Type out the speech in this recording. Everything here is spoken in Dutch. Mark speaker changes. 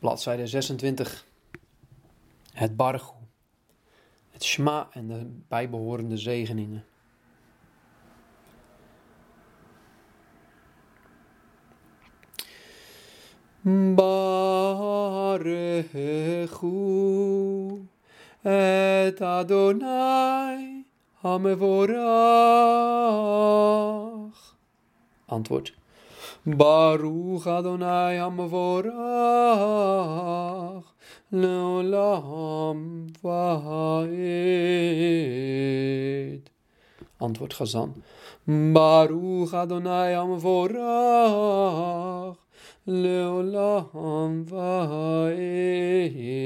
Speaker 1: bladzijde 26. Het Bargo. Het Shema en de bijbehorende zegeningen. Barechu et Adonai Hamevorach. Antwoord. Baruch Adonai HaMevorach Leolam Vaed Antwoord Gazan Baruch Adonai HaMevorach Leolam Vaed